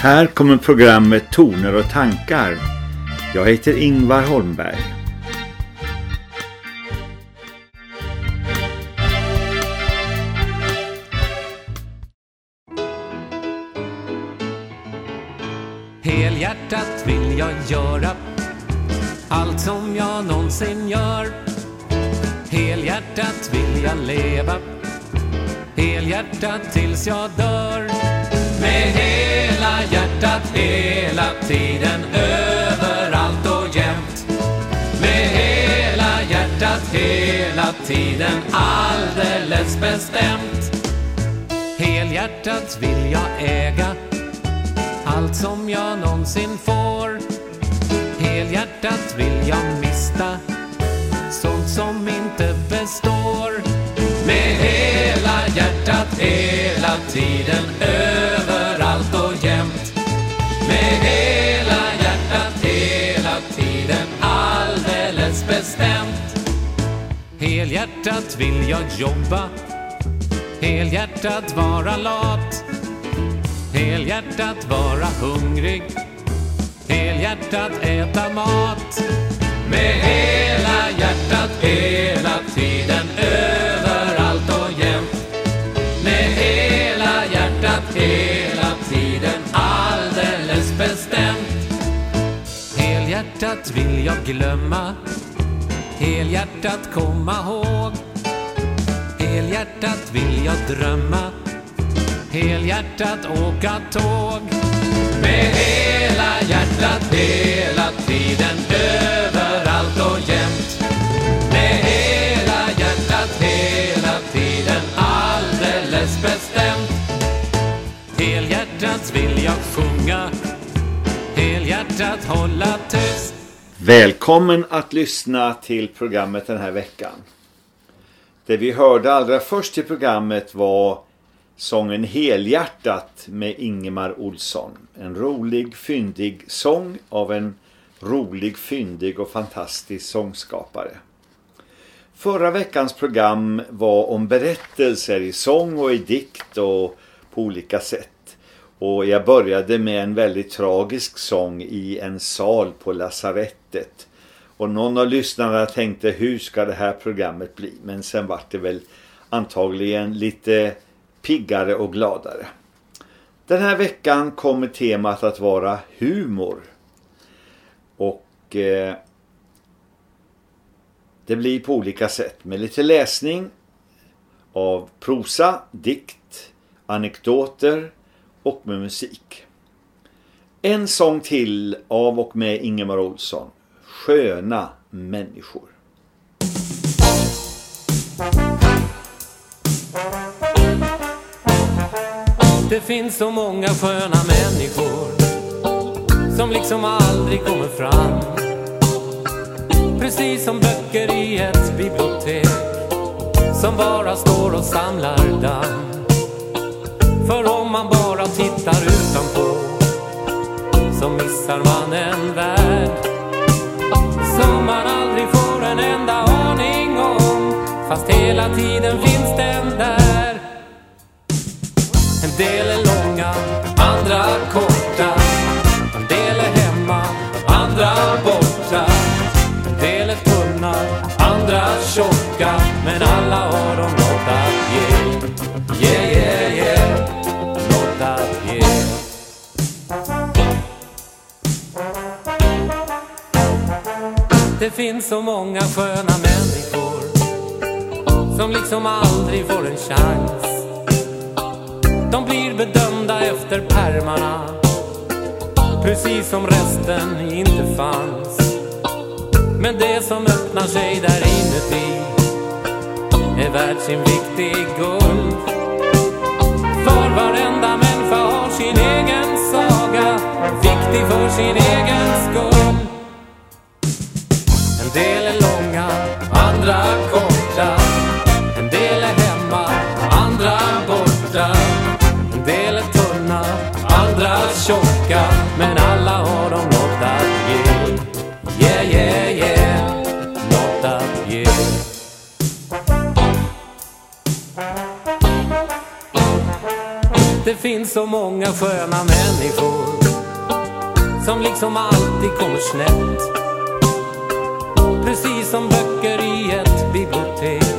Här kommer programmet Toner och tankar. Jag heter Ingvar Holmberg. Helhjärtat vill jag göra allt som jag någonsin gör. Helhjärtat vill jag leva helhjärtat tills jag dör. Med hjärtat hela tiden överallt och jämt. Med hela hjärtat hela tiden alldeles bestämt. Helhjärtat vill jag äga allt som jag någonsin får. Helhjärtat vill jag mista sånt som inte består. Med hela hjärtat hela tiden överallt Helhjärtat vill jag jobba. Helhjärtat vara lat. Helhjärtat vara hungrig. Helhjärtat äta mat. Med hela hjärtat hela tiden överallt och jämt. Med hela hjärtat hela tiden alldeles bestämt. Helhjärtat vill jag glömma. Helhjärtat komma ihåg. Helhjärtat vill jag drömma. Helhjärtat åka tåg. Med hela hjärtat hela tiden överallt och jämt. Med hela hjärtat hela tiden alldeles bestämt. Helhjärtat vill jag sjunga. Helhjärtat hålla. Välkommen att lyssna till programmet den här veckan. Det vi hörde allra först i programmet var sången Helhjärtat med Ingemar Olsson. En rolig, fyndig sång av en rolig, fyndig och fantastisk sångskapare. Förra veckans program var om berättelser i sång och i dikt och på olika sätt. Och jag började med en väldigt tragisk sång i en sal på lasarettet. Och någon av lyssnarna tänkte hur ska det här programmet bli? Men sen var det väl antagligen lite piggare och gladare. Den här veckan kommer temat att vara humor. Och eh, det blir på olika sätt med lite läsning av prosa, dikt, anekdoter och med musik. En sång till av och med Ingemar Olsson. Sköna människor. Det finns så många sköna människor som liksom aldrig kommer fram. Precis som böcker i ett bibliotek som bara står och samlar damm. För om man bara tittar utanpå så missar man en värld man aldrig får en enda aning om fast hela tiden finns den där. En del är långa, finns så många sköna människor som liksom aldrig får en chans. De blir bedömda efter pärmarna Precis som resten inte fanns. Men det som öppnar sig där inuti Är värt sin vikt i guld. För varenda människa har sin egen saga Viktig för sin egen skull. Tjocka Men alla har de något att ge Yeah, yeah, yeah Något att ge Det finns så många sköna människor som liksom alltid kommer snett. Precis som böcker i ett bibliotek.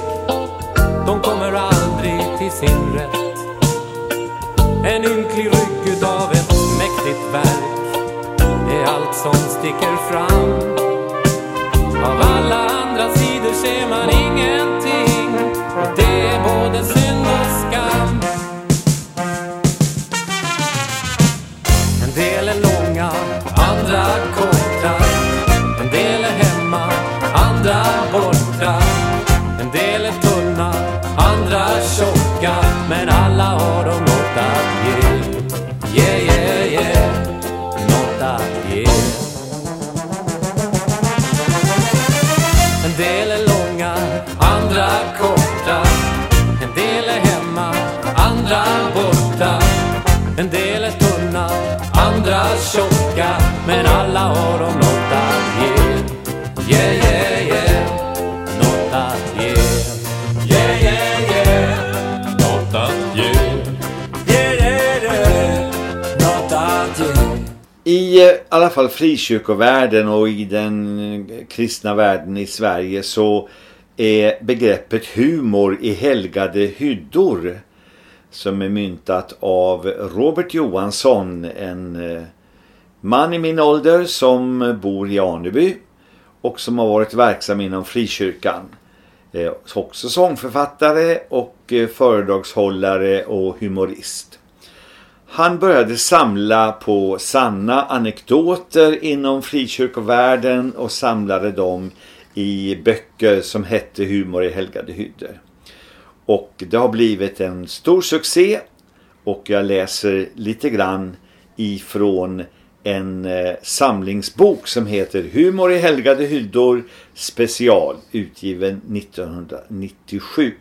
De kommer aldrig till sin rätt. En ynklig rygg utav sitt verk är allt som sticker fram. Av alla andra sidor ser man ingenting. Och det är både synd och skam. En del är långa, andra korta. Fall frikyrkovärlden och i den eh, kristna världen i Sverige så är begreppet humor i helgade hyddor som är myntat av Robert Johansson, en eh, man i min ålder som bor i Aneby och som har varit verksam inom frikyrkan. Eh, också sångförfattare och föredragshållare och humorist. Han började samla på sanna anekdoter inom frikyrkovärlden och samlade dem i böcker som hette Humor i helgade hyddor. Och det har blivit en stor succé och jag läser lite grann ifrån en eh, samlingsbok som heter Humor i helgade hyddor special utgiven 1997.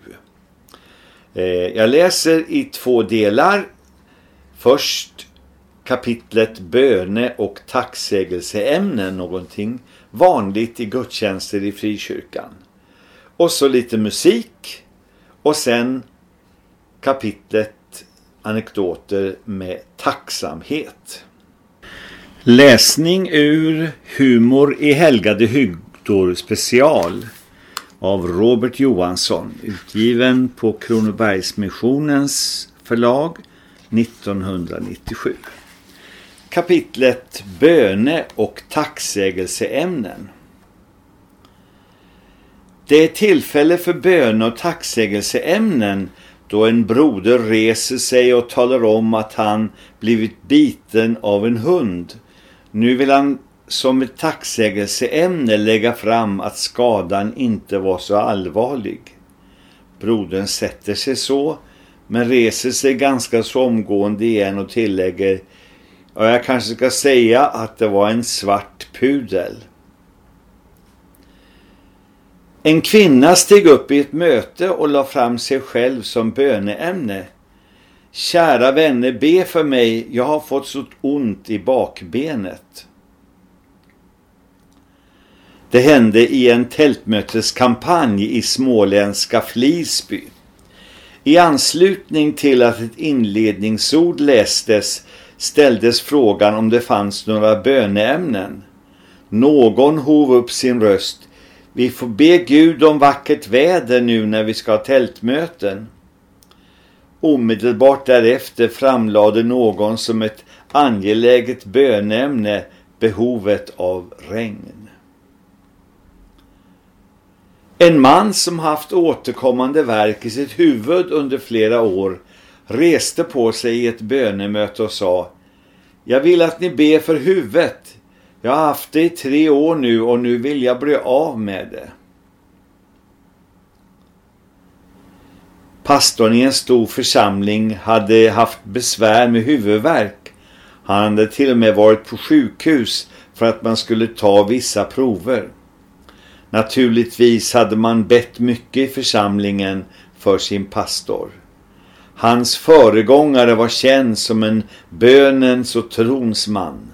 Eh, jag läser i två delar. Först kapitlet böne och tacksägelseämnen, någonting vanligt i gudstjänster i frikyrkan. Och så lite musik och sen kapitlet anekdoter med tacksamhet. Läsning ur Humor i helgade hygdor special av Robert Johansson utgiven på Kronobergsmissionens förlag 1997. Kapitlet Böne och tacksägelseämnen. Det är tillfälle för böne och tacksägelseämnen då en broder reser sig och talar om att han blivit biten av en hund. Nu vill han som ett tacksägelseämne lägga fram att skadan inte var så allvarlig. Brodern sätter sig så men reser sig ganska så omgående igen och tillägger och jag kanske ska säga att det var en svart pudel. En kvinna steg upp i ett möte och la fram sig själv som böneämne. Kära vänner, be för mig, jag har fått så ont i bakbenet. Det hände i en tältmöteskampanj i småländska Flisby. I anslutning till att ett inledningsord lästes ställdes frågan om det fanns några böneämnen. Någon hov upp sin röst. Vi får be Gud om vackert väder nu när vi ska ha tältmöten. Omedelbart därefter framlade någon som ett angeläget bönämne behovet av regn. En man som haft återkommande verk i sitt huvud under flera år reste på sig i ett bönemöte och sa Jag vill att ni ber för huvudet. Jag har haft det i tre år nu och nu vill jag bli av med det. Pastorn i en stor församling hade haft besvär med huvudvärk. Han hade till och med varit på sjukhus för att man skulle ta vissa prover. Naturligtvis hade man bett mycket i församlingen för sin pastor. Hans föregångare var känd som en bönens och trons man.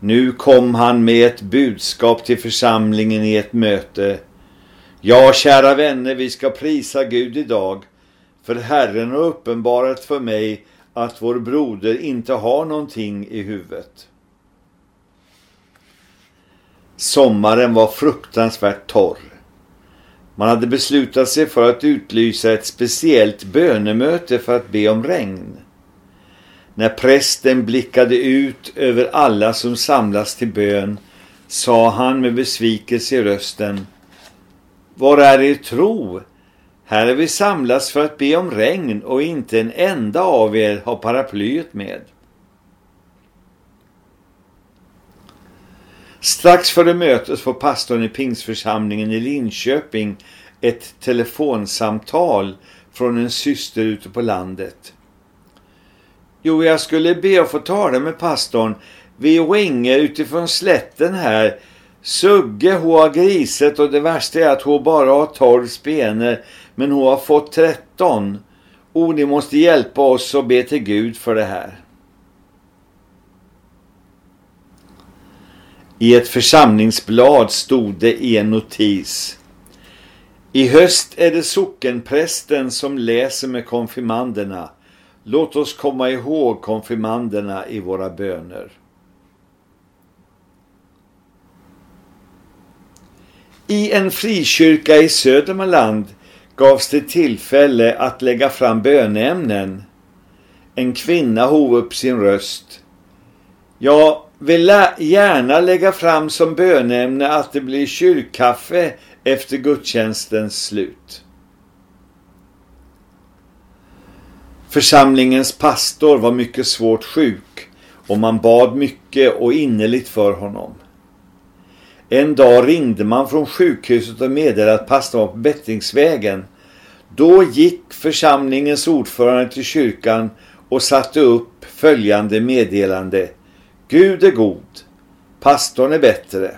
Nu kom han med ett budskap till församlingen i ett möte. Ja, kära vänner, vi ska prisa Gud idag. För Herren har uppenbarat för mig att vår broder inte har någonting i huvudet. Sommaren var fruktansvärt torr. Man hade beslutat sig för att utlysa ett speciellt bönemöte för att be om regn. När prästen blickade ut över alla som samlas till bön sa han med besvikelse i rösten Var är er tro? Här är vi samlas för att be om regn och inte en enda av er har paraplyet med. Strax före mötet får pastorn i Pingsförsamlingen i Linköping ett telefonsamtal från en syster ute på landet. Jo, jag skulle be att få tala med pastorn. Vi ringer utifrån slätten här. Sugge, hon har griset och det värsta är att hon bara har 12 spener men hon har fått 13. O, ni måste hjälpa oss och be till Gud för det här. I ett församlingsblad stod det i en notis. I höst är det sockenprästen som läser med konfirmanderna. Låt oss komma ihåg konfirmanderna i våra böner. I en frikyrka i Södermanland gavs det tillfälle att lägga fram böneämnen. En kvinna hov upp sin röst. Jag vill gärna lägga fram som böneämne att det blir kyrkkaffe efter gudstjänstens slut. Församlingens pastor var mycket svårt sjuk och man bad mycket och innerligt för honom. En dag ringde man från sjukhuset och meddelade att pastorn var på bättringsvägen. Då gick församlingens ordförande till kyrkan och satte upp följande meddelande. Gud är god, pastorn är bättre.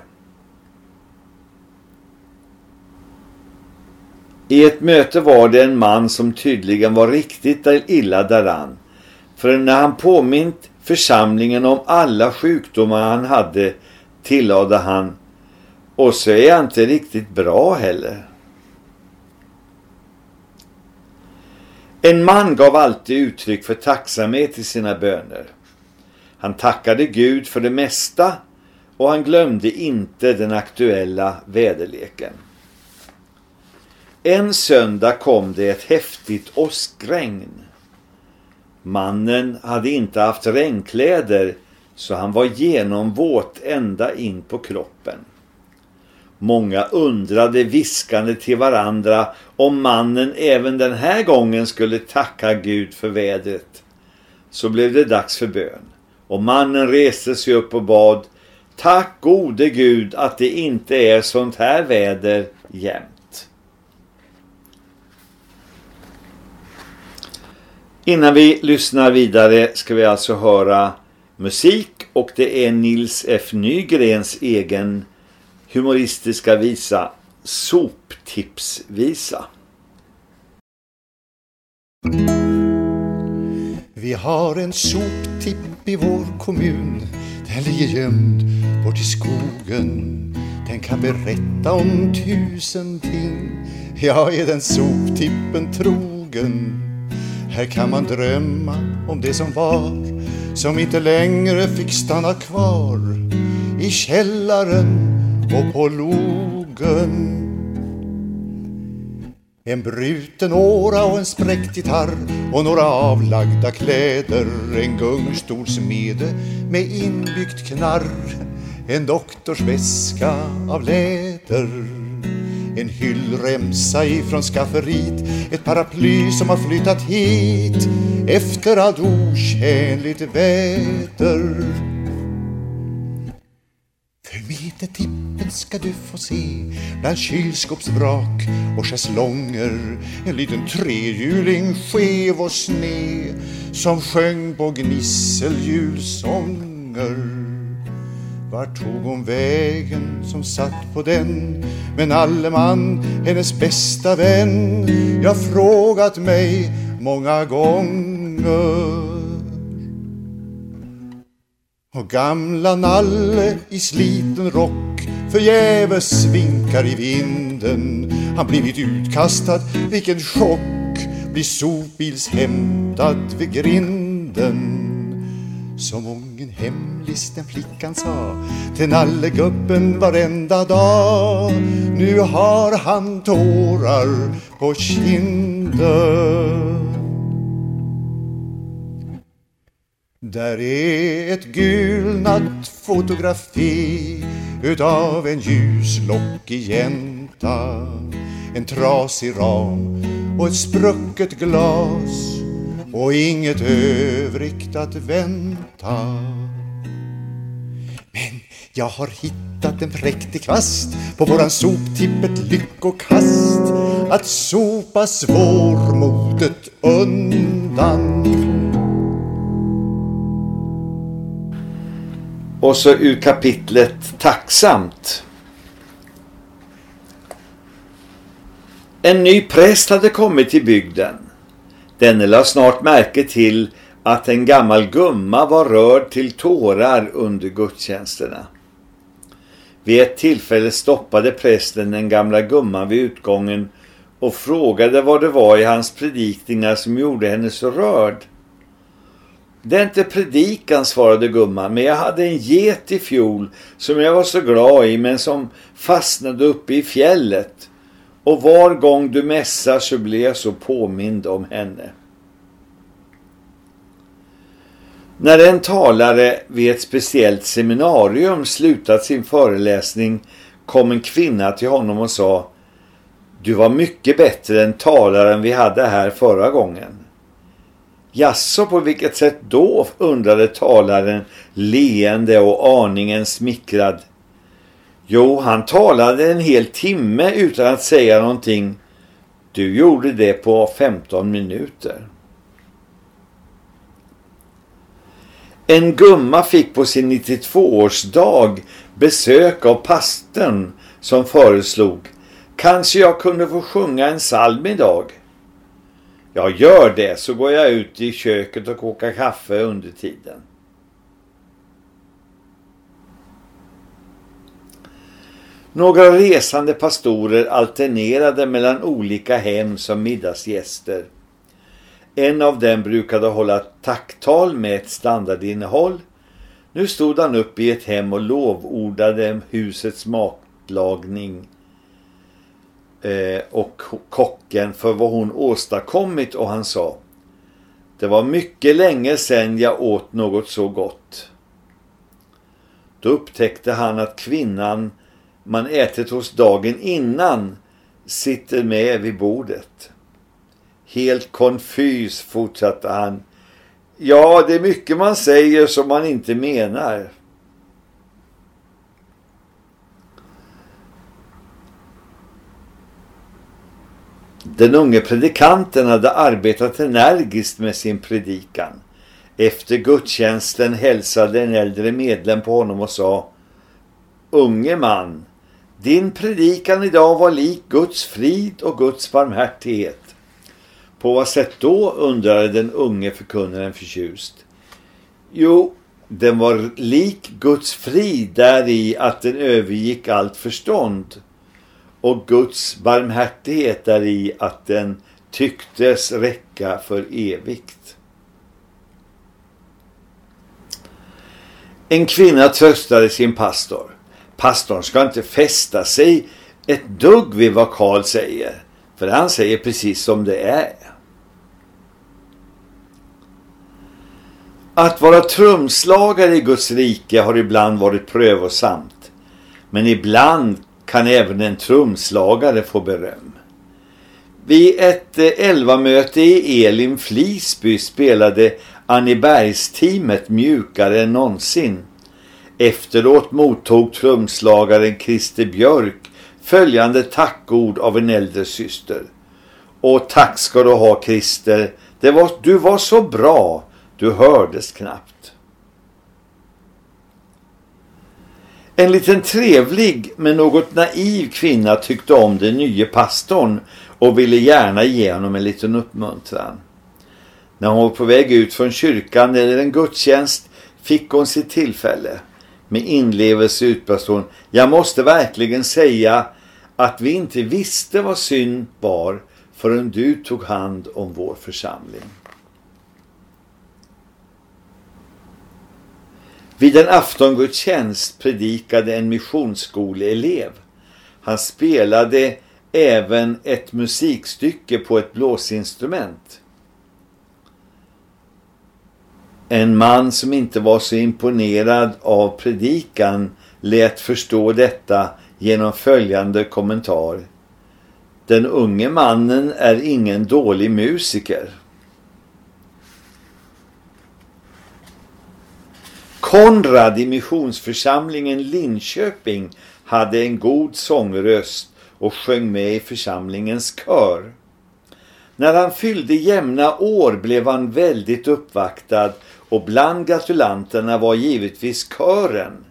I ett möte var det en man som tydligen var riktigt illa däran. För när han påmint församlingen om alla sjukdomar han hade tillade han och så är jag inte riktigt bra heller. En man gav alltid uttryck för tacksamhet i sina böner. Han tackade Gud för det mesta och han glömde inte den aktuella väderleken. En söndag kom det ett häftigt åskregn. Mannen hade inte haft regnkläder så han var genomvåt ända in på kroppen. Många undrade viskande till varandra om mannen även den här gången skulle tacka Gud för vädret. Så blev det dags för bön. Och mannen reste sig upp och bad Tack gode Gud att det inte är sånt här väder jämt. Innan vi lyssnar vidare ska vi alltså höra musik och det är Nils F. Nygrens egen humoristiska visa Soptipsvisa. Vi har en soptipp i vår kommun. Den ligger gömd bort i skogen. Den kan berätta om tusen ting. Jag är den soptippen trogen? Här kan man drömma om det som var Som inte längre fick stanna kvar I källaren och på logen en bruten åra och en spräckt gitarr och några avlagda kläder. En gungstolsmede med inbyggt knarr. En doktorsväska av läder. En hyllremsa ifrån skafferiet. Ett paraply som har flyttat hit Efter allt otjänligt väder tippen ska du få se bland kylskåpsvrak och schäslonger En liten trehjuling skev och sned som sjöng på gnisseljulsånger vart tog hon vägen som satt på den? Men alleman, hennes bästa vän, jag frågat mig många gånger. Och gamla Nalle i sliten rock förgäves vinkar i vinden. Han blivit utkastad, vilken chock, blir sopbils hämtad vid grinden. som ungen hemlisten flickan sa till nallegubben varenda dag. Nu har han tårar på kinden. Där är ett gulnat fotografi utav en ljuslockig jänta En trasig ram och ett sprucket glas och inget övrigt att vänta. Men jag har hittat en präktig kvast på våran soptipp ett lyckokast att sopa svårmodet undan. Och så ur kapitlet Tacksamt. En ny präst hade kommit till bygden. Denne la snart märke till att en gammal gumma var rörd till tårar under gudstjänsterna. Vid ett tillfälle stoppade prästen den gamla gumman vid utgången och frågade vad det var i hans predikningar som gjorde henne så rörd. Det är inte predikan, svarade gumman, men jag hade en get i fjol som jag var så glad i men som fastnade uppe i fjället. Och var gång du mässar så blir jag så påmind om henne. När en talare vid ett speciellt seminarium slutat sin föreläsning kom en kvinna till honom och sa Du var mycket bättre än talaren vi hade här förra gången. Jaså, på vilket sätt då? undrade talaren leende och aningen smickrad. Jo, han talade en hel timme utan att säga någonting. Du gjorde det på 15 minuter. En gumma fick på sin 92-årsdag besök av pasten som föreslog Kanske jag kunde få sjunga en psalm idag? Jag gör det så går jag ut i köket och kokar kaffe under tiden. Några resande pastorer alternerade mellan olika hem som middagsgäster. En av dem brukade hålla tacktal med ett standardinnehåll. Nu stod han upp i ett hem och lovordade husets matlagning eh, och kocken för vad hon åstadkommit och han sa Det var mycket länge sedan jag åt något så gott. Då upptäckte han att kvinnan man ätit hos dagen innan sitter med vid bordet. Helt konfys fortsatte han. Ja, det är mycket man säger som man inte menar. Den unge predikanten hade arbetat energiskt med sin predikan. Efter gudstjänsten hälsade en äldre medlem på honom och sa Unge man, din predikan idag var lik Guds frid och Guds barmhärtighet. På vad sätt då, undrade den unge förkunnaren förtjust. Jo, den var lik Guds frid där i att den övergick allt förstånd och Guds barmhärtighet är i att den tycktes räcka för evigt. En kvinna tröstade sin pastor. Pastorn ska inte fästa sig ett dugg vid vad Karl säger. För han säger precis som det är. Att vara trumslagare i Guds rike har ibland varit prövosamt. Men ibland kan även en trumslagare få beröm. Vid ett eh, elvamöte i Elim Flisby spelade Anniebergs-teamet mjukare än någonsin. Efteråt mottog trumslagaren Christer Björk följande tackord av en äldre syster. Och tack ska du ha Christer, det var, du var så bra, du hördes knappt. En liten trevlig men något naiv kvinna tyckte om den nye pastorn och ville gärna ge honom en liten uppmuntran. När hon var på väg ut från kyrkan eller en gudstjänst fick hon sitt tillfälle. Med inlevelse utbrast hon, jag måste verkligen säga att vi inte visste vad synd var förrän du tog hand om vår församling. Vid en aftongudstjänst predikade en missionsskoleelev. Han spelade även ett musikstycke på ett blåsinstrument. En man som inte var så imponerad av predikan lät förstå detta genom följande kommentar. Den unge mannen är ingen dålig musiker. Konrad i missionsförsamlingen Linköping hade en god sångröst och sjöng med i församlingens kör. När han fyllde jämna år blev han väldigt uppvaktad och bland gratulanterna var givetvis kören.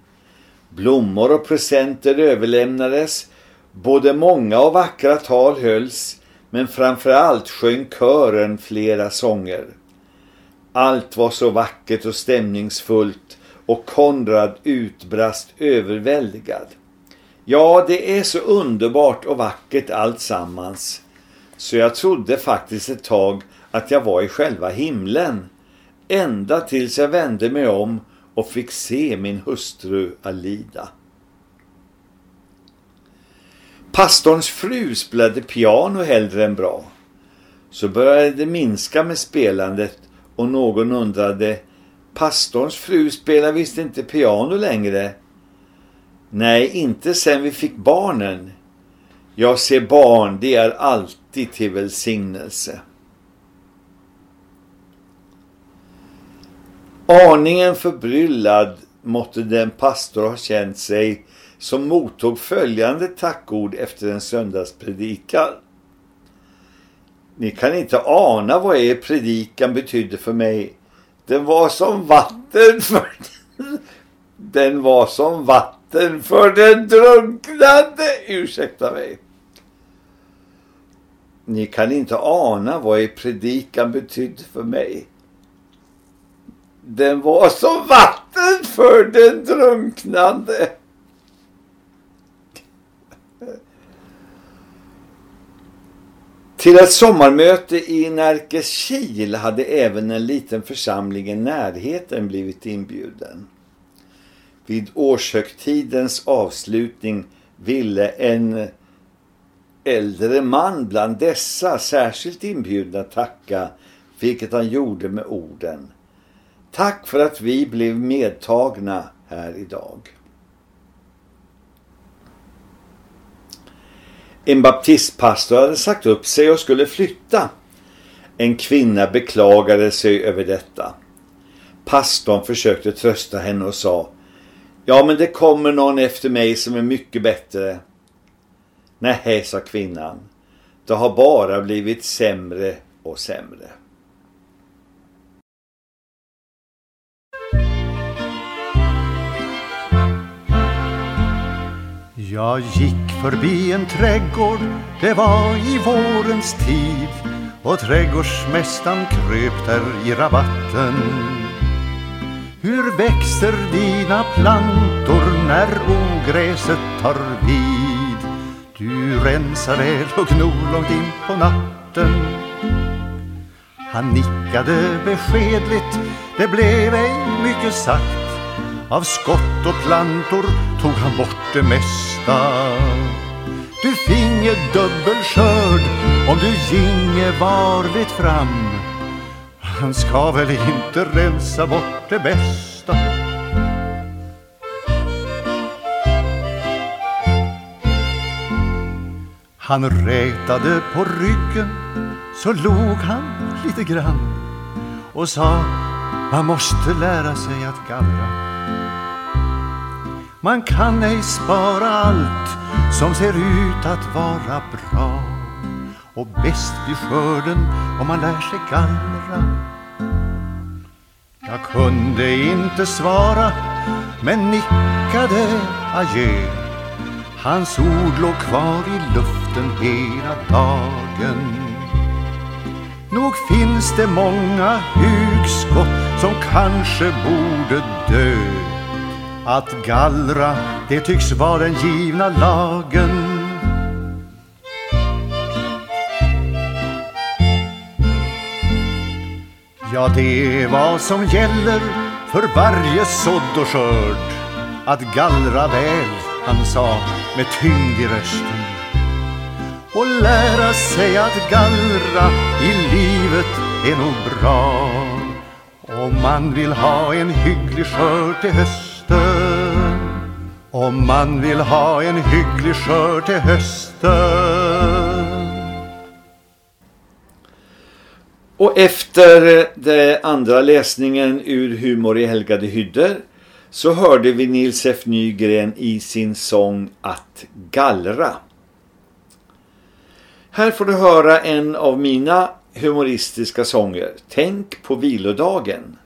Blommor och presenter överlämnades, både många och vackra tal hölls, men framförallt sjöng kören flera sånger. Allt var så vackert och stämningsfullt och Konrad utbrast överväldigad. Ja, det är så underbart och vackert allt sammans. Så jag trodde faktiskt ett tag att jag var i själva himlen. Ända tills jag vände mig om och fick se min hustru Alida. Pastorns fru spelade piano hellre än bra. Så började det minska med spelandet och någon undrade Pastorns fru spelar visst inte piano längre. Nej, inte sen vi fick barnen. Jag ser barn, det är alltid till välsignelse. Aningen förbryllad måtte den pastor ha känt sig som mottog följande tackord efter en söndagspredikan. Ni kan inte ana vad er predikan betydde för mig. Den var som vatten för den var som vatten för den drunknade. Ursäkta mig. Ni kan inte ana vad er predikan betydde för mig. Den var som vatten för den drunknande. Till ett sommarmöte i Närkeskil hade även en liten församling i närheten blivit inbjuden. Vid årshögtidens avslutning ville en äldre man bland dessa särskilt inbjudna tacka, vilket han gjorde med orden. Tack för att vi blev medtagna här idag. En baptistpastor hade sagt upp sig och skulle flytta. En kvinna beklagade sig över detta. Pastorn försökte trösta henne och sa Ja men det kommer någon efter mig som är mycket bättre. Nej, sa kvinnan. Det har bara blivit sämre och sämre. Jag gick förbi en trädgård, det var i vårens tid och trädgårdsmästaren kröp där i rabatten. Hur växer dina plantor när ogräset tar vid? Du rensar väl och gnor långt in på natten. Han nickade beskedligt, det blev ej mycket sagt av skott och plantor tog han bort det mesta. Du finge dubbel skörd om du ginge varligt fram. Han ska väl inte rensa bort det bästa. Han rätade på ryggen så log han lite grann och sa man måste lära sig att gallra man kan ej spara allt som ser ut att vara bra och bäst blir skörden om man lär sig gallra. Jag kunde inte svara men nickade adjö. Hans ord låg kvar i luften hela dagen. Nog finns det många hugskott som kanske borde dö att gallra, det tycks vara den givna lagen. Ja, det är vad som gäller för varje sådd och skörd. Att gallra väl, han sa med tyngd i rösten och lära sig att gallra i livet är nog bra. Om man vill ha en hygglig skörd till hösten om man vill ha en hygglig skörd till hösten Och efter den andra läsningen ur Humor i helgade hyddor så hörde vi Nils F. Nygren i sin sång Att gallra. Här får du höra en av mina humoristiska sånger. Tänk på vilodagen.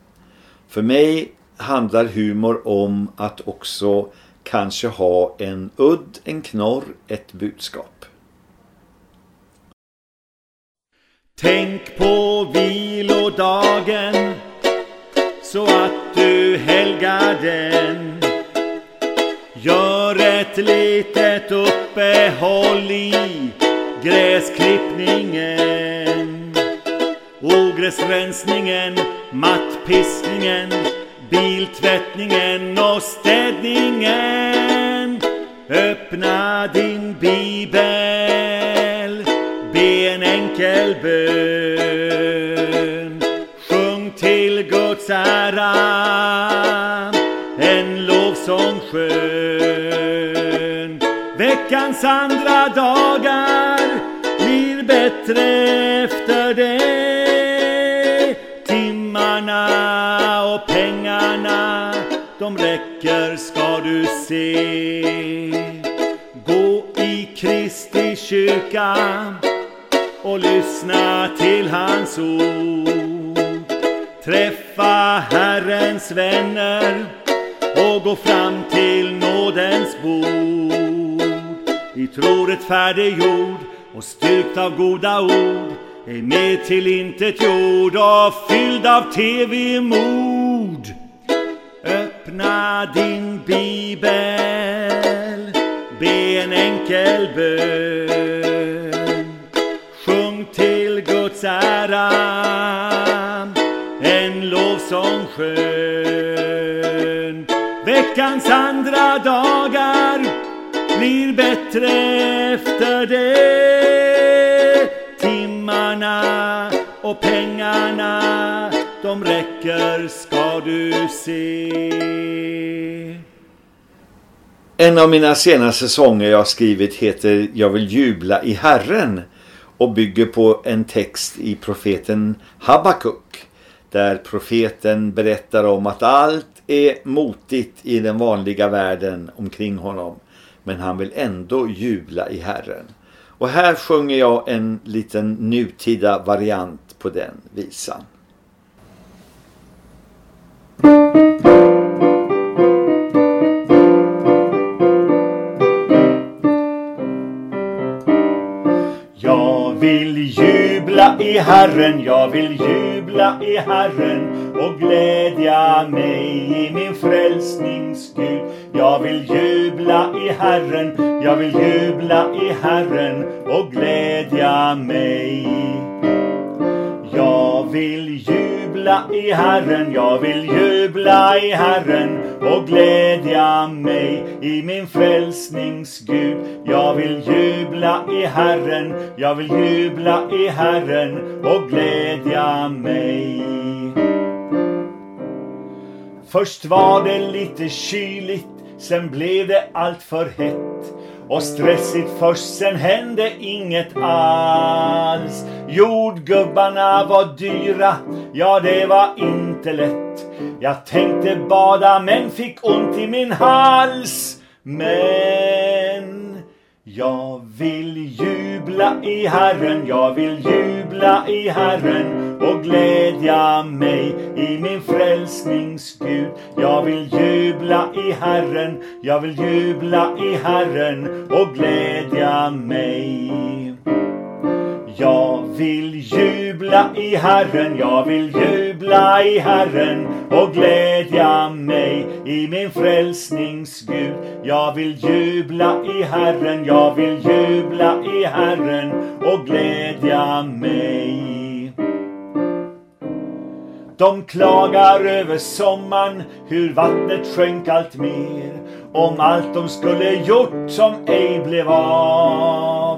För mig handlar humor om att också kanske ha en udd, en knorr, ett budskap. Tänk på vilodagen så att du helgar den. Gör ett litet uppehåll i gräsklippningen. Ogräsrensningen, mattpissningen, biltvättningen och städningen. Öppna din bibel, be en enkel bön. Sjung till Guds ära en lovsång skön. Veckans andra dagar blir bättre de ska du se. Gå i Kristi kyrka och lyssna till hans ord. Träffa Herrens vänner och gå fram till nådens bord. I tro rättfärdiggjord och styrkt av goda ord är med till intet jord och fylld av tv-mod. Öppna din bibel, be en enkel bön. Sjung till Guds ära en lovsång skön. Veckans andra dagar blir bättre efter det. Timmarna och pengarna, de räcker ska du se. En av mina senaste sånger jag skrivit heter Jag vill jubla i Herren och bygger på en text i profeten Habakuk där profeten berättar om att allt är motigt i den vanliga världen omkring honom men han vill ändå jubla i Herren. Och här sjunger jag en liten nutida variant på den visan. Jubla i Herren, jag vill jubla i Herren och glädja mig i min frälsnings Gud. Jag vill jubla i Herren, jag vill jubla i Herren och glädja mig. Jag vill jubla i Herren, jag vill jubla i Herren och glädja mig i min frälsnings Gud. Jag vill jubla i Herren, jag vill jubla i Herren och glädja mig. Först var det lite kyligt, sen blev det allt för hett. Och stressigt först, sen hände inget alls. Jordgubbarna var dyra, ja det var inte lätt. Jag tänkte bada men fick ont i min hals. Men jag vill jubla i Herren, jag vill jubla i Herren och glädja mig i min frälsnings Gud. Jag vill jubla i Herren, jag vill jubla i Herren och glädja mig. Jag vill jubla i Herren, jag vill jubla i Herren och glädja mig i min frälsnings Gud. Jag vill jubla i Herren, jag vill jubla i Herren och glädja mig. De klagar över sommaren, hur vattnet sjönk allt mer. Om allt de skulle gjort som ej blev av.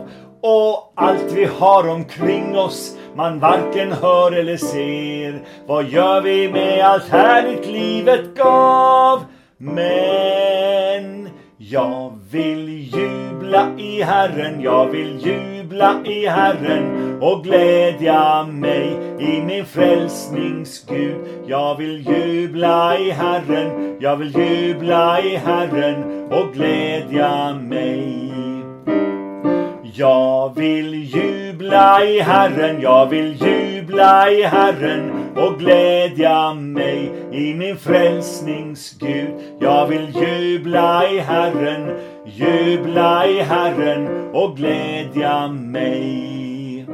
Och allt vi har omkring oss man varken hör eller ser. Vad gör vi med allt härligt livet gav? Men jag vill jubla i Herren, jag vill jubla i Herren och glädja mig i min frälsnings Gud. Jag vill jubla i Herren, jag vill jubla i Herren och glädja mig. Jag vill jubla i Herren, jag vill jubla i Herren och glädja mig i min frälsnings Gud. Jag vill jubla i Herren, jubla i Herren och glädja mig.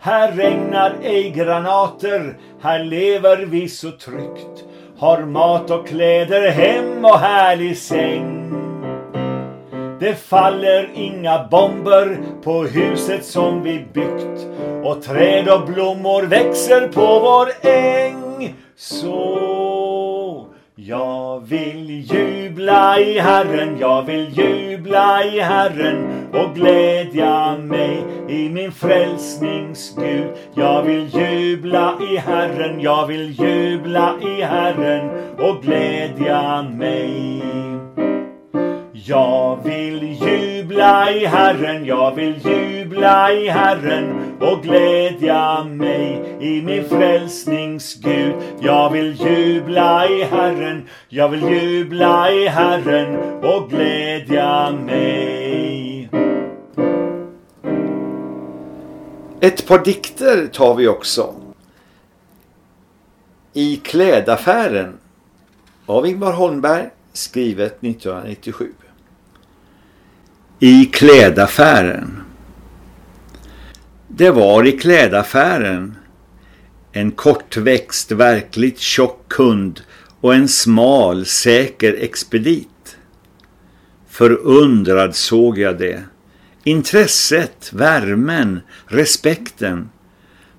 Här regnar ej granater, här lever vi så tryggt. Har mat och kläder, hem och härlig säng. Det faller inga bomber på huset som vi byggt och träd och blommor växer på vår äng. Så jag vill jubla i Herren, jag vill jubla i Herren och glädja mig i min frälsnings Gud. Jag vill jubla i Herren, jag vill jubla i Herren och glädja mig. Jag vill jubla i Herren, jag vill jubla i Herren och glädja mig i min frälsnings Gud. Jag vill jubla i Herren, jag vill jubla i Herren och glädja mig. Ett par dikter tar vi också. I klädaffären av Ingvar Holmberg skrivet 1997 i klädaffären. Det var i klädaffären en kortväxt, verkligt tjock kund och en smal, säker expedit. Förundrad såg jag det. Intresset, värmen, respekten.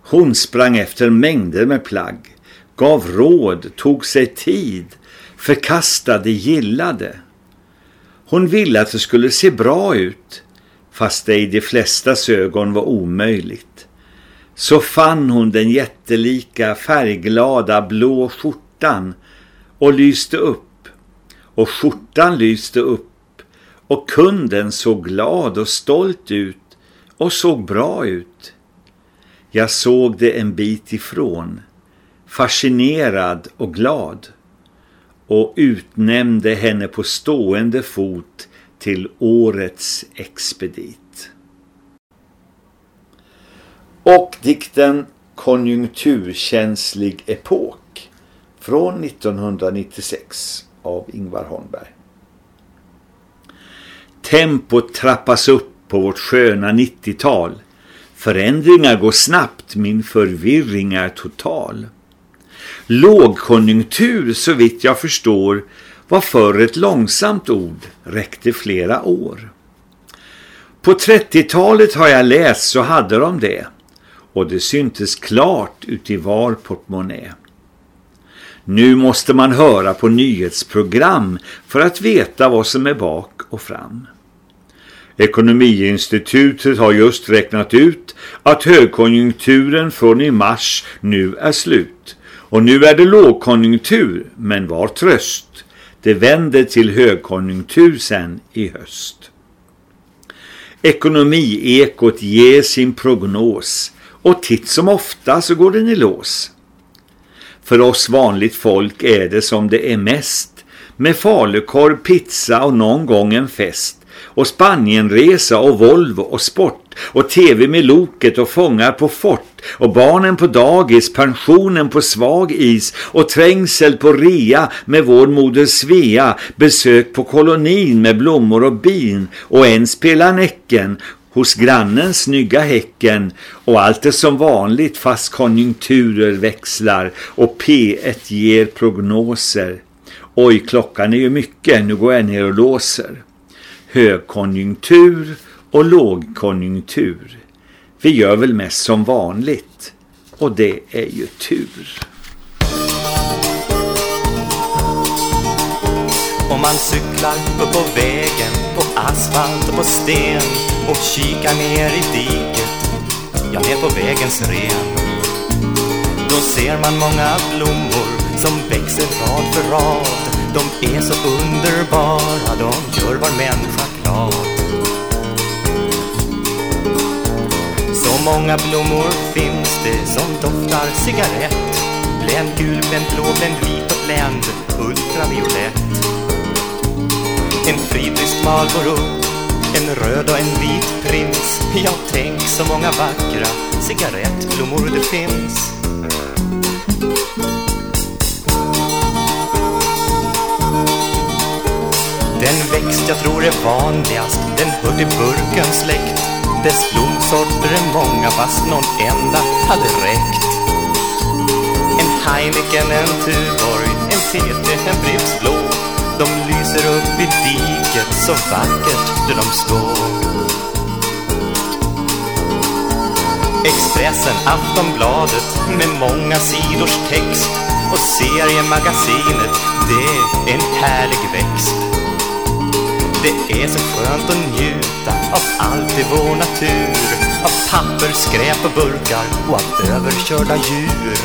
Hon sprang efter mängder med plagg, gav råd, tog sig tid, förkastade, gillade. Hon ville att det skulle se bra ut, fast det i de flestas ögon var omöjligt. Så fann hon den jättelika färgglada blå skjortan och lyste upp. Och skjortan lyste upp och kunden såg glad och stolt ut och såg bra ut. Jag såg det en bit ifrån, fascinerad och glad och utnämnde henne på stående fot till årets expedit. Och dikten Konjunkturkänslig epok från 1996 av Ingvar Holmberg. Tempot trappas upp på vårt sköna 90-tal. Förändringar går snabbt, min förvirring är total. Lågkonjunktur så vitt jag förstår var förr ett långsamt ord, räckte flera år. På 30-talet har jag läst så hade de det och det syntes klart ut i var portmonnä. Nu måste man höra på nyhetsprogram för att veta vad som är bak och fram. Ekonomiinstitutet har just räknat ut att högkonjunkturen från i mars nu är slut och nu är det lågkonjunktur, men var tröst. Det vänder till högkonjunktur sen i höst. Ekonomiekot ger sin prognos och titt som ofta så går den i lås. För oss vanligt folk är det som det är mest med falukorv, pizza och någon gång en fest och Spanienresa och Volvo och sport. Och tv med loket och fångar på fort. Och barnen på dagis, pensionen på svag is. Och trängsel på rea med vår moder Svea, besök på kolonin med blommor och bin. Och en spelar näcken hos grannen snygga häcken. Och allt är som vanligt fast konjunkturer växlar. Och P1 ger prognoser. Oj, klockan är ju mycket, nu går jag ner och låser högkonjunktur och lågkonjunktur. Vi gör väl mest som vanligt. Och det är ju tur. Om man cyklar upp på vägen på asfalt och på sten och kikar ner i diket, ja ner på vägens ren. Då ser man många blommor som växer rad för rad. De är så underbara, de gör var människa glad. Så många blommor finns det som doftar cigarett. Bländ gul, bländ blå, bländ vit och bländ ultraviolett. En fridlyst Marlboro, en röd och en vit prins. Ja, tänk så många vackra cigarettblommor det finns. Den växt jag tror är vanligast, den hör till burkens släkt. Dess blomsorter är många fast någon enda hade räckt. En Heineken, en Tuborg, en TT, en Pripps blå. De lyser upp i diket så vackert där de står. Expressen, Aftonbladet med många sidors text och seriemagasinet, det är en härlig växt. Det är så skönt att njuta av allt i vår natur Av papper, skräp och burkar och av överkörda djur.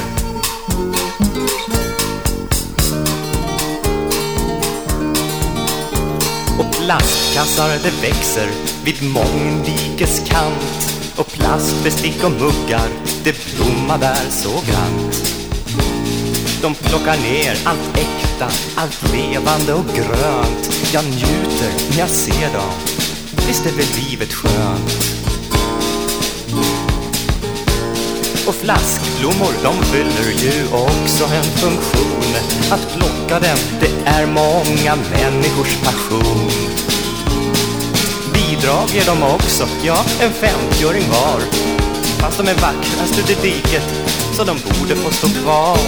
Och plastkassar det växer vid Mångvikes kant. Och plastbestick och muggar det blommar där så grant. De plockar ner allt äkta, allt levande och grönt. Jag njuter när jag ser dem, visst är väl livet skönt? Och flaskblommor, de fyller ju också en funktion. Att plocka dem, det är många människors passion. Bidrag ger de också, ja, en femtioöring var. Fast de är vackrast ute i diket, så de borde få stå kvar.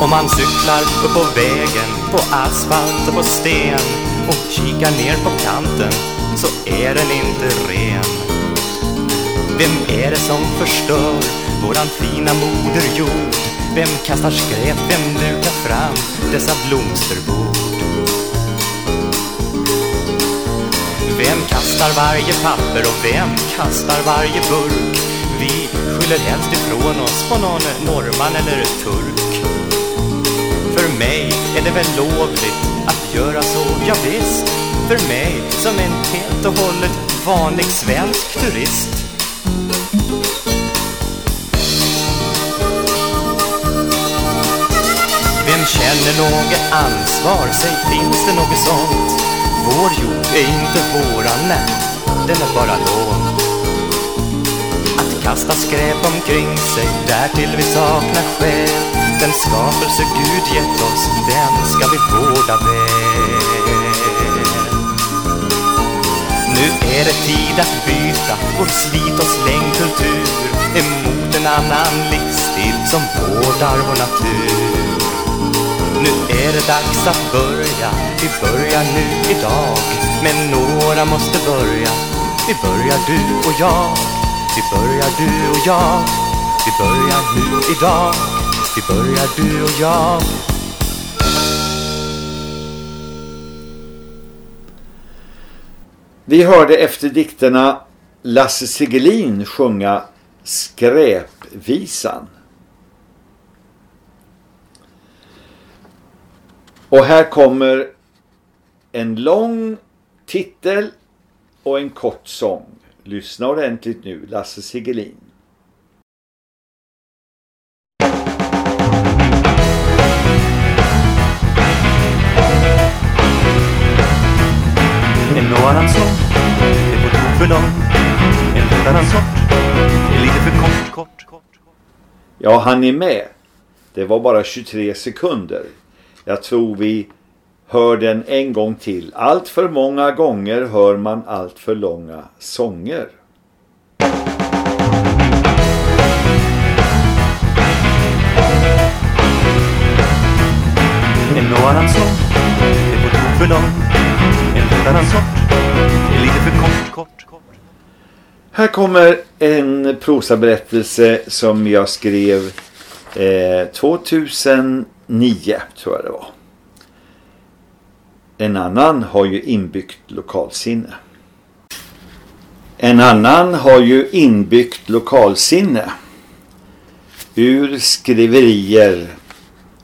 Om man cyklar upp på vägen, på asfalt och på sten och kikar ner på kanten så är den inte ren. Vem är det som förstör våran fina moder jord? Vem kastar skräp, vem dukar fram dessa blomsterbord? Vem kastar varje papper och vem kastar varje burk? Vi skyller helst ifrån oss på någon norrman eller turk. Är det väl lovligt att göra så, ja visst. För mig som en helt och hållet vanlig svensk turist. Vem känner något ansvar? Säg, finns det något sånt? Vår jord är inte våran, nej, den är bara lån. Att kasta skräp omkring sig, därtill vi saknar själ. Den skapelse Gud gett oss, den ska vi vårda väl. Nu är det tid att byta vår slit-och-släng-kultur emot en annan livsstil som vårdar vår natur. Nu är det dags att börja, vi börjar nu idag. Men några måste börja, vi börjar du och jag. Vi börjar du och jag, vi börjar nu idag. Vi börjar du och jag Vi hörde efter dikterna Lasse Sigelin sjunga Skräpvisan. Och här kommer en lång titel och en kort sång. Lyssna ordentligt nu, Lasse Sigelin. Annan sång, det får tok för lång En helt annan sort, är lite för kort, kort, kort Ja, han är med. Det var bara 23 sekunder. Jag tror vi hör den en gång till. Allt för många gånger hör man allt för långa sånger. En och Våran sång är på tok för lång En helt annan sort är för kort, kort, kort Här kommer en prosaberättelse som jag skrev eh, 2009 tror jag det var. En annan har ju inbyggt lokalsinne. En annan har ju inbyggt lokalsinne. Ur skriverier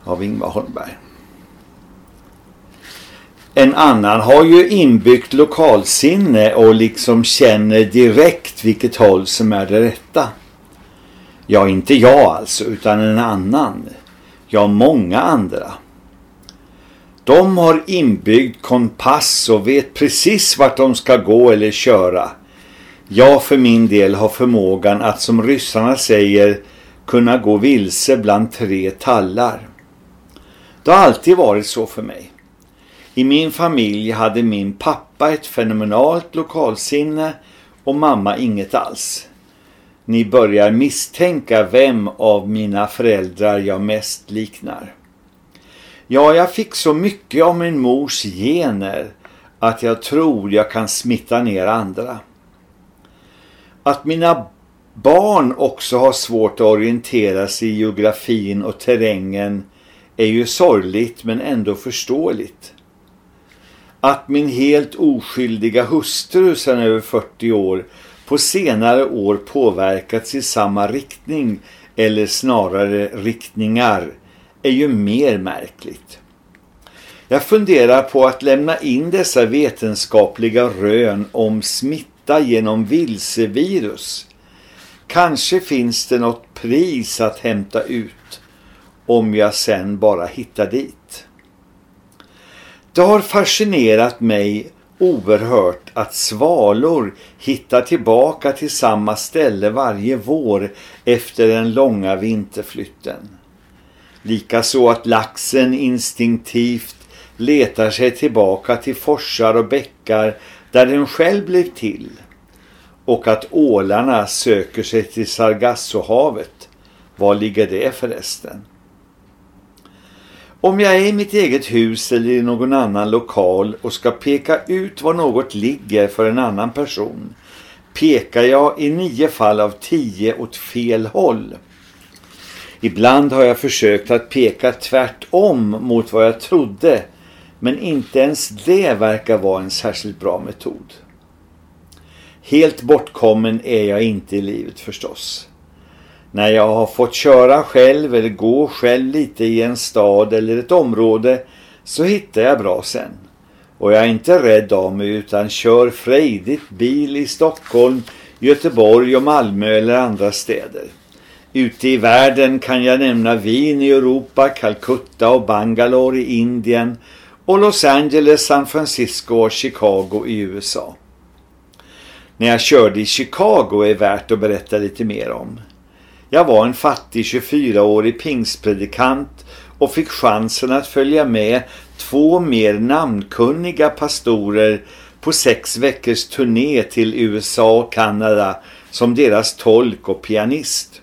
av Ingvar Holmberg. En annan har ju inbyggt lokalsinne och liksom känner direkt vilket håll som är det rätta. Ja, inte jag alltså, utan en annan. Ja, många andra. De har inbyggd kompass och vet precis vart de ska gå eller köra. Jag för min del har förmågan att som ryssarna säger kunna gå vilse bland tre tallar. Det har alltid varit så för mig. I min familj hade min pappa ett fenomenalt lokalsinne och mamma inget alls. Ni börjar misstänka vem av mina föräldrar jag mest liknar. Ja, jag fick så mycket av min mors gener att jag tror jag kan smitta ner andra. Att mina barn också har svårt att orientera sig i geografin och terrängen är ju sorgligt men ändå förståeligt. Att min helt oskyldiga hustru sedan över 40 år på senare år påverkats i samma riktning eller snarare riktningar är ju mer märkligt. Jag funderar på att lämna in dessa vetenskapliga rön om smitta genom vilsevirus. Kanske finns det något pris att hämta ut om jag sen bara hittar dit. Det har fascinerat mig oerhört att svalor hittar tillbaka till samma ställe varje vår efter den långa vinterflytten. Likaså att laxen instinktivt letar sig tillbaka till forsar och bäckar där den själv blev till. Och att ålarna söker sig till Sargassohavet. Var ligger det förresten? Om jag är i mitt eget hus eller i någon annan lokal och ska peka ut var något ligger för en annan person pekar jag i nio fall av tio åt fel håll. Ibland har jag försökt att peka tvärtom mot vad jag trodde men inte ens det verkar vara en särskilt bra metod. Helt bortkommen är jag inte i livet förstås. När jag har fått köra själv eller gå själv lite i en stad eller ett område så hittar jag bra sen. Och jag är inte rädd av mig utan kör frejdigt bil i Stockholm, Göteborg och Malmö eller andra städer. Ute i världen kan jag nämna Wien i Europa, Calcutta och Bangalore i Indien och Los Angeles, San Francisco och Chicago i USA. När jag körde i Chicago är värt att berätta lite mer om. Jag var en fattig 24-årig pingstpredikant och fick chansen att följa med två mer namnkunniga pastorer på sex veckors turné till USA och Kanada som deras tolk och pianist.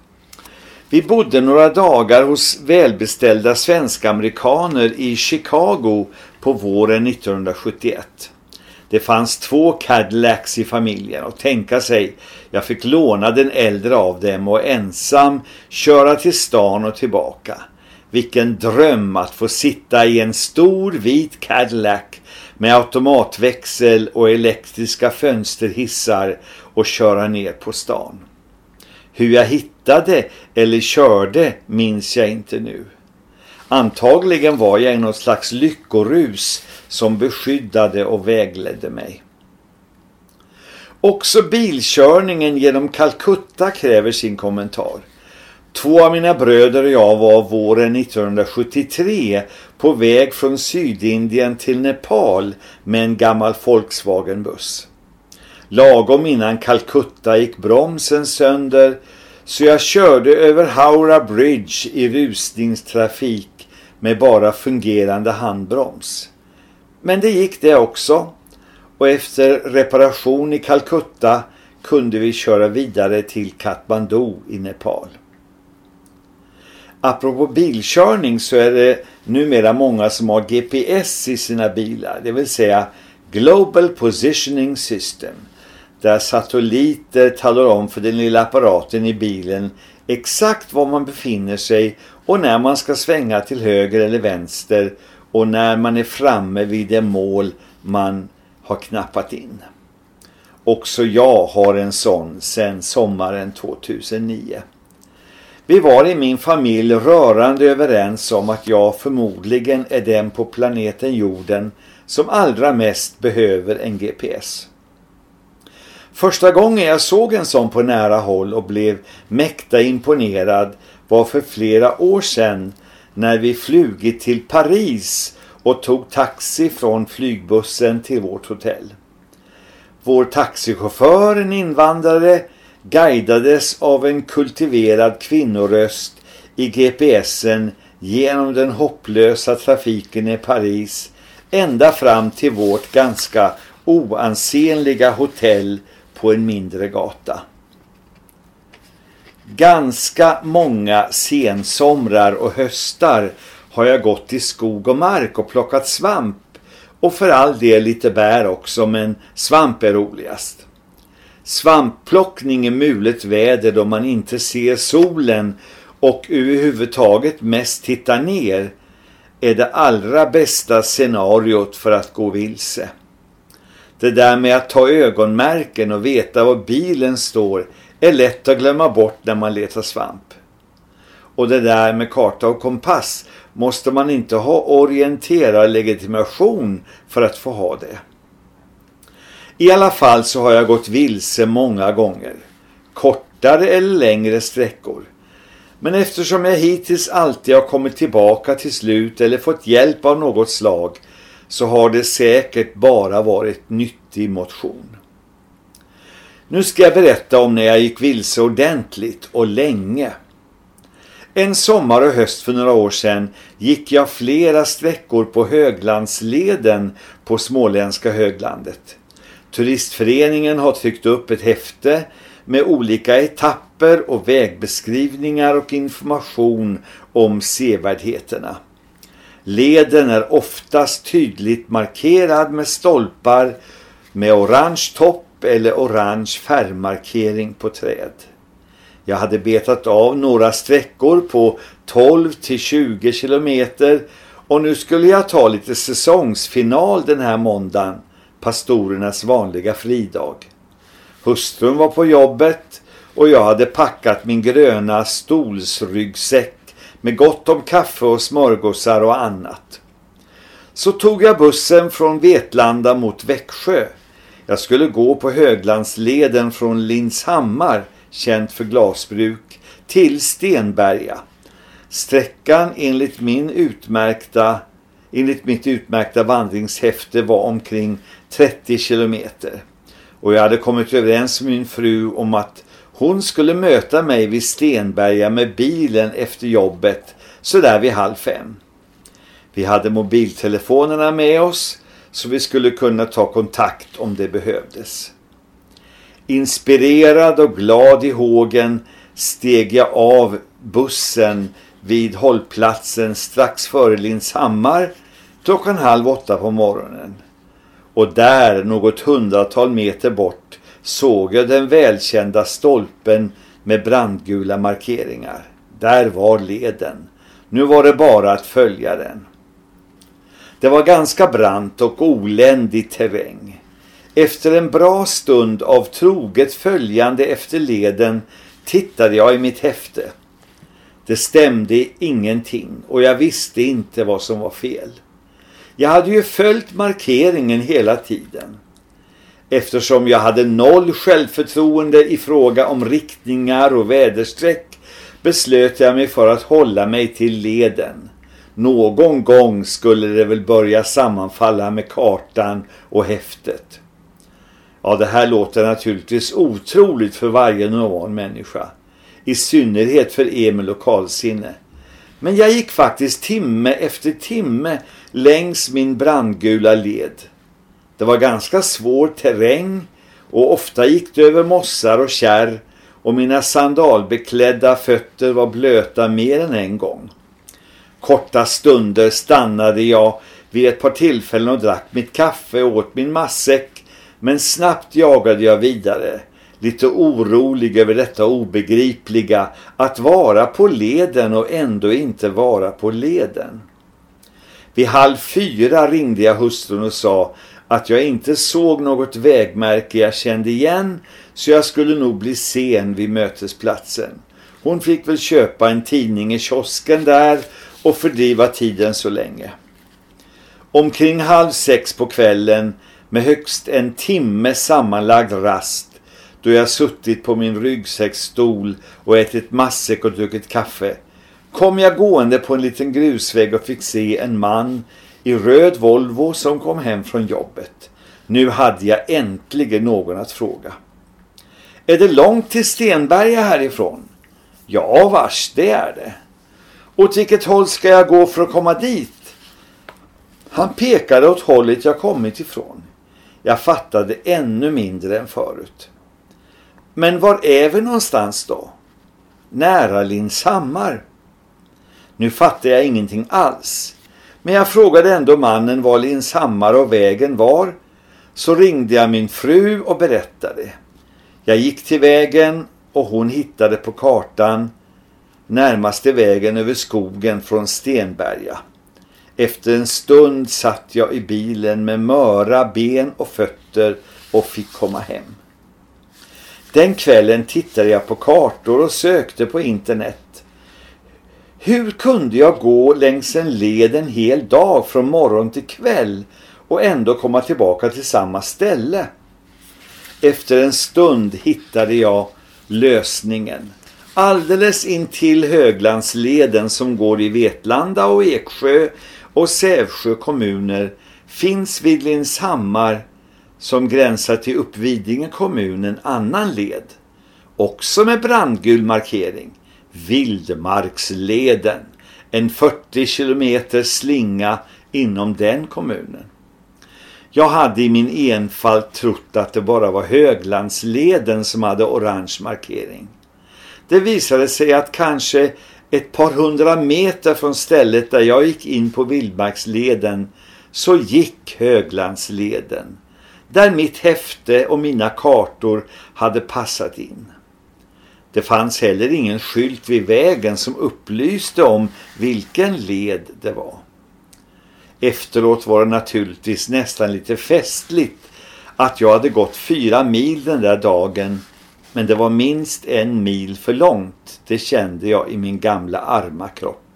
Vi bodde några dagar hos välbeställda svenska-amerikaner i Chicago på våren 1971. Det fanns två Cadillacs i familjen och tänka sig, jag fick låna den äldre av dem och ensam köra till stan och tillbaka. Vilken dröm att få sitta i en stor vit Cadillac med automatväxel och elektriska fönsterhissar och köra ner på stan. Hur jag hittade eller körde minns jag inte nu. Antagligen var jag i något slags lyckorus som beskyddade och vägledde mig. Också bilkörningen genom Calcutta kräver sin kommentar. Två av mina bröder och jag var våren 1973 på väg från Sydindien till Nepal med en gammal Volkswagen-buss. Lagom innan Calcutta gick bromsen sönder så jag körde över Howrah Bridge i rusningstrafik med bara fungerande handbroms. Men det gick det också och efter reparation i Calcutta kunde vi köra vidare till Kathmandu i Nepal. Apropå bilkörning så är det numera många som har GPS i sina bilar. Det vill säga Global Positioning System. Där satelliter talar om för den lilla apparaten i bilen exakt var man befinner sig och när man ska svänga till höger eller vänster och när man är framme vid det mål man har knappat in. Också jag har en sån sedan sommaren 2009. Vi var i min familj rörande överens om att jag förmodligen är den på planeten jorden som allra mest behöver en GPS. Första gången jag såg en sån på nära håll och blev mäkta imponerad var för flera år sedan när vi flugit till Paris och tog taxi från flygbussen till vårt hotell. Vår taxichaufför, en invandrare, guidades av en kultiverad kvinnoröst i GPSen genom den hopplösa trafiken i Paris ända fram till vårt ganska oansenliga hotell på en mindre gata. Ganska många sensomrar och höstar har jag gått i skog och mark och plockat svamp och för all del lite bär också men svamp är roligast. Svampplockning i mulet väder då man inte ser solen och överhuvudtaget mest tittar ner är det allra bästa scenariot för att gå vilse. Det där med att ta ögonmärken och veta var bilen står är lätt att glömma bort när man letar svamp. Och det där med karta och kompass måste man inte ha orienterarlegitimation för att få ha det. I alla fall så har jag gått vilse många gånger. Kortare eller längre sträckor. Men eftersom jag hittills alltid har kommit tillbaka till slut eller fått hjälp av något slag så har det säkert bara varit nyttig motion. Nu ska jag berätta om när jag gick vilse ordentligt och länge. En sommar och höst för några år sedan gick jag flera sträckor på Höglandsleden på småländska höglandet. Turistföreningen har tryckt upp ett häfte med olika etapper och vägbeskrivningar och information om sevärdheterna. Leden är oftast tydligt markerad med stolpar med orange topp eller orange färgmarkering på träd. Jag hade betat av några sträckor på 12 till 20 kilometer och nu skulle jag ta lite säsongsfinal den här måndagen, pastorernas vanliga fridag. Hustrun var på jobbet och jag hade packat min gröna stolsryggsäck med gott om kaffe och smörgåsar och annat. Så tog jag bussen från Vetlanda mot Växjö. Jag skulle gå på Höglandsleden från Linshammar, känt för glasbruk, till Stenberga. Sträckan enligt, min utmärkta, enligt mitt utmärkta vandringshäfte var omkring 30 kilometer. Och jag hade kommit överens med min fru om att hon skulle möta mig vid Stenberga med bilen efter jobbet så där vid halv fem. Vi hade mobiltelefonerna med oss så vi skulle kunna ta kontakt om det behövdes. Inspirerad och glad i hågen steg jag av bussen vid hållplatsen strax före Linshammar klockan halv åtta på morgonen. Och där, något hundratal meter bort, såg jag den välkända stolpen med brandgula markeringar. Där var leden. Nu var det bara att följa den. Det var ganska brant och oländig terräng. Efter en bra stund av troget följande efter leden tittade jag i mitt häfte. Det stämde ingenting och jag visste inte vad som var fel. Jag hade ju följt markeringen hela tiden. Eftersom jag hade noll självförtroende i fråga om riktningar och väderstreck beslöt jag mig för att hålla mig till leden. Någon gång skulle det väl börja sammanfalla med kartan och häftet. Ja, det här låter naturligtvis otroligt för varje normal människa. I synnerhet för Emil och Karlsinne. Men jag gick faktiskt timme efter timme längs min brandgula led. Det var ganska svår terräng och ofta gick det över mossar och kärr och mina sandalbeklädda fötter var blöta mer än en gång. Korta stunder stannade jag vid ett par tillfällen och drack mitt kaffe och åt min massäck men snabbt jagade jag vidare lite orolig över detta obegripliga att vara på leden och ändå inte vara på leden. Vid halv fyra ringde jag hustrun och sa att jag inte såg något vägmärke jag kände igen så jag skulle nog bli sen vid mötesplatsen. Hon fick väl köpa en tidning i kiosken där och fördriva tiden så länge. Omkring halv sex på kvällen med högst en timme sammanlagd rast då jag suttit på min ryggsäcksstol och ätit matsäck och druckit kaffe kom jag gående på en liten grusväg och fick se en man i röd Volvo som kom hem från jobbet. Nu hade jag äntligen någon att fråga. Är det långt till Stenberga härifrån? Ja, vars, det är det. Åt vilket håll ska jag gå för att komma dit? Han pekade åt hållet jag kommit ifrån. Jag fattade ännu mindre än förut. Men var är vi någonstans då? Nära Linshammar. Nu fattar jag ingenting alls. Men jag frågade ändå mannen var Linsammar och vägen var. Så ringde jag min fru och berättade. Jag gick till vägen och hon hittade på kartan närmaste vägen över skogen från Stenberga. Efter en stund satt jag i bilen med möra ben och fötter och fick komma hem. Den kvällen tittade jag på kartor och sökte på internet. Hur kunde jag gå längs en led en hel dag från morgon till kväll och ändå komma tillbaka till samma ställe? Efter en stund hittade jag lösningen. Alldeles intill Höglandsleden som går i Vetlanda och Eksjö och Sävsjö kommuner finns vid Linshammar som gränsar till Uppvidinge kommun en annan led. Också med brandgul markering. Vildmarksleden. En 40 kilometer slinga inom den kommunen. Jag hade i min enfald trott att det bara var Höglandsleden som hade orange markering. Det visade sig att kanske ett par hundra meter från stället där jag gick in på Vildmarksleden så gick Höglandsleden där mitt häfte och mina kartor hade passat in. Det fanns heller ingen skylt vid vägen som upplyste om vilken led det var. Efteråt var det naturligtvis nästan lite festligt att jag hade gått fyra mil den där dagen men det var minst en mil för långt, det kände jag i min gamla arma kropp.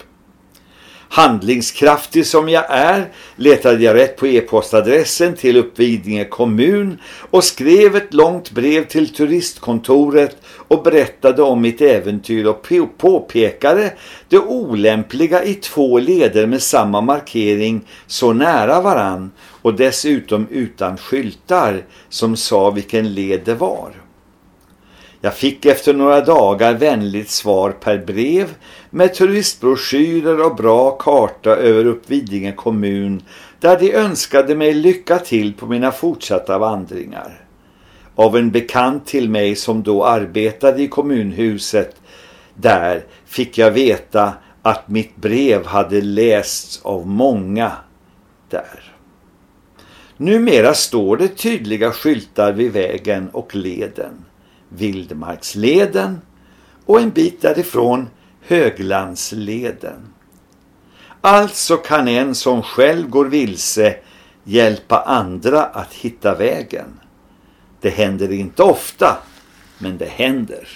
Handlingskraftig som jag är letade jag rätt på e-postadressen till Uppvidinge kommun och skrev ett långt brev till turistkontoret och berättade om mitt äventyr och påpekade det olämpliga i två leder med samma markering så nära varann och dessutom utan skyltar som sa vilken led det var. Jag fick efter några dagar vänligt svar per brev med turistbroschyrer och bra karta över Uppvidinge kommun där de önskade mig lycka till på mina fortsatta vandringar. Av en bekant till mig som då arbetade i kommunhuset där fick jag veta att mitt brev hade lästs av många där. Numera står det tydliga skyltar vid vägen och leden. Vildmarksleden och en bit därifrån Höglandsleden. Alltså kan en som själv går vilse hjälpa andra att hitta vägen. Det händer inte ofta, men det händer.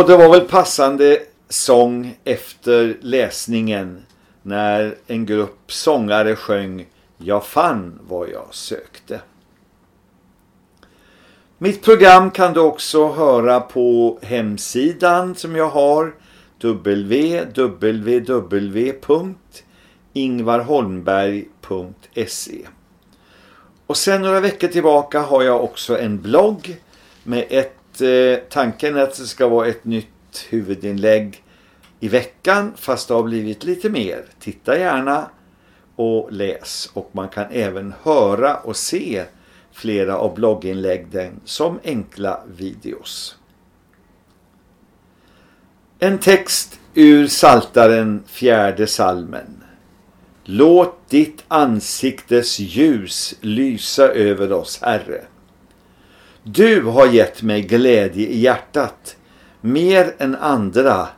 Och det var väl passande sång efter läsningen när en grupp sångare sjöng Jag fann vad jag sökte. Mitt program kan du också höra på hemsidan som jag har www.ingvarholmberg.se Och sen några veckor tillbaka har jag också en blogg med ett, eh, tanken att det ska vara ett nytt huvudinlägg i veckan fast det har blivit lite mer. Titta gärna och läs och man kan även höra och se flera av blogginläggen som enkla videos. En text ur Saltaren fjärde salmen. Låt ditt ansiktes ljus lysa över oss, Herre. Du har gett mig glädje i hjärtat, mer än andra,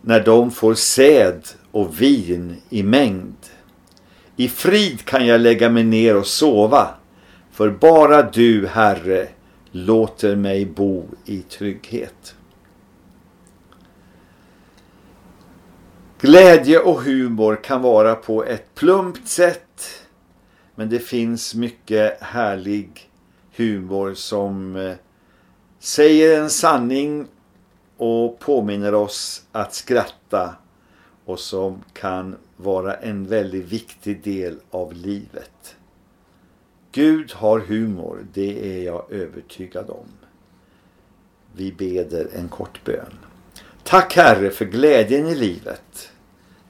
när de får säd och vin i mängd. I frid kan jag lägga mig ner och sova, för bara du, Herre, låter mig bo i trygghet. Glädje och humor kan vara på ett plumpt sätt, men det finns mycket härlig humor som eh, säger en sanning och påminner oss att skratta och som kan vara en väldigt viktig del av livet. Gud har humor, det är jag övertygad om. Vi beder en kort bön. Tack Herre för glädjen i livet.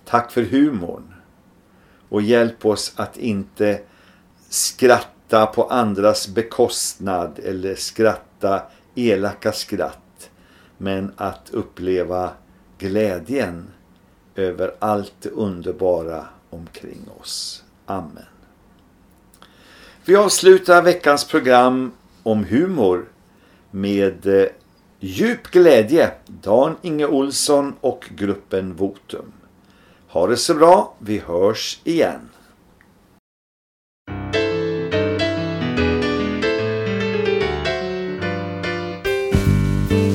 Tack för humorn. Och hjälp oss att inte skratta på andras bekostnad eller skratta elaka skratt. Men att uppleva glädjen över allt det underbara omkring oss. Amen. Vi avslutar veckans program om humor med eh, Djup glädje, Dan Inge Olsson och gruppen Votum. Ha det så bra, vi hörs igen.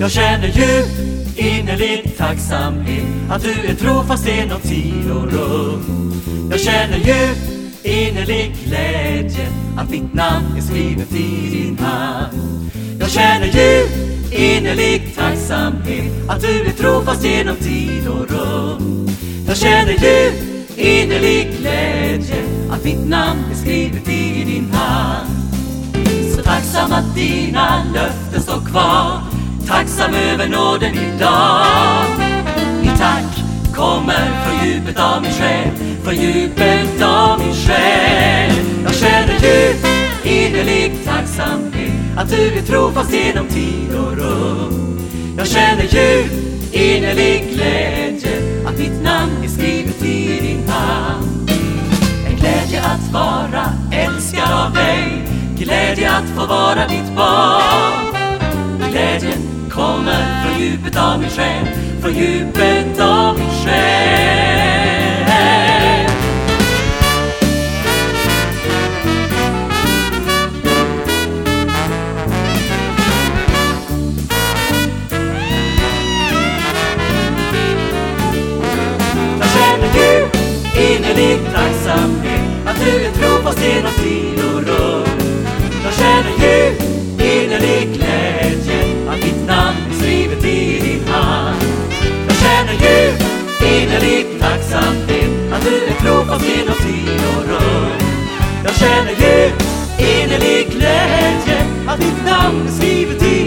Jag känner djup innerlig tacksamhet att du är trofast genom tid och rum. Jag känner djup innerlig glädje att mitt namn är skrivet i din hand. Jag känner djup innerlig tacksamhet att du är trofast genom tid och rum. Jag känner djup innerlig glädje att mitt namn är skrivet i din hand. Så tacksam att dina löften står kvar Tacksam över nåden idag. Mitt tack kommer från djupet av min själ Från djupet av min själ. Jag känner djup innerlig tacksamhet Att du är trofast genom tid och rum. Jag känner djup innerlig glädje Att ditt namn är skrivet i din hand. En glädje att vara älskad av dig Glädje att få vara ditt barn. Glädje kommer från djupet av min själ Från djupet av min själ. Jag känner djup innerlig tacksamhet Att du är trofast genom tid och rum. Jag känner djup innerlig glädje känner djup tacksamhet Att du är trofast genom tid och rum Jag känner djup innerlig glädje Att ditt namn är skrivet i.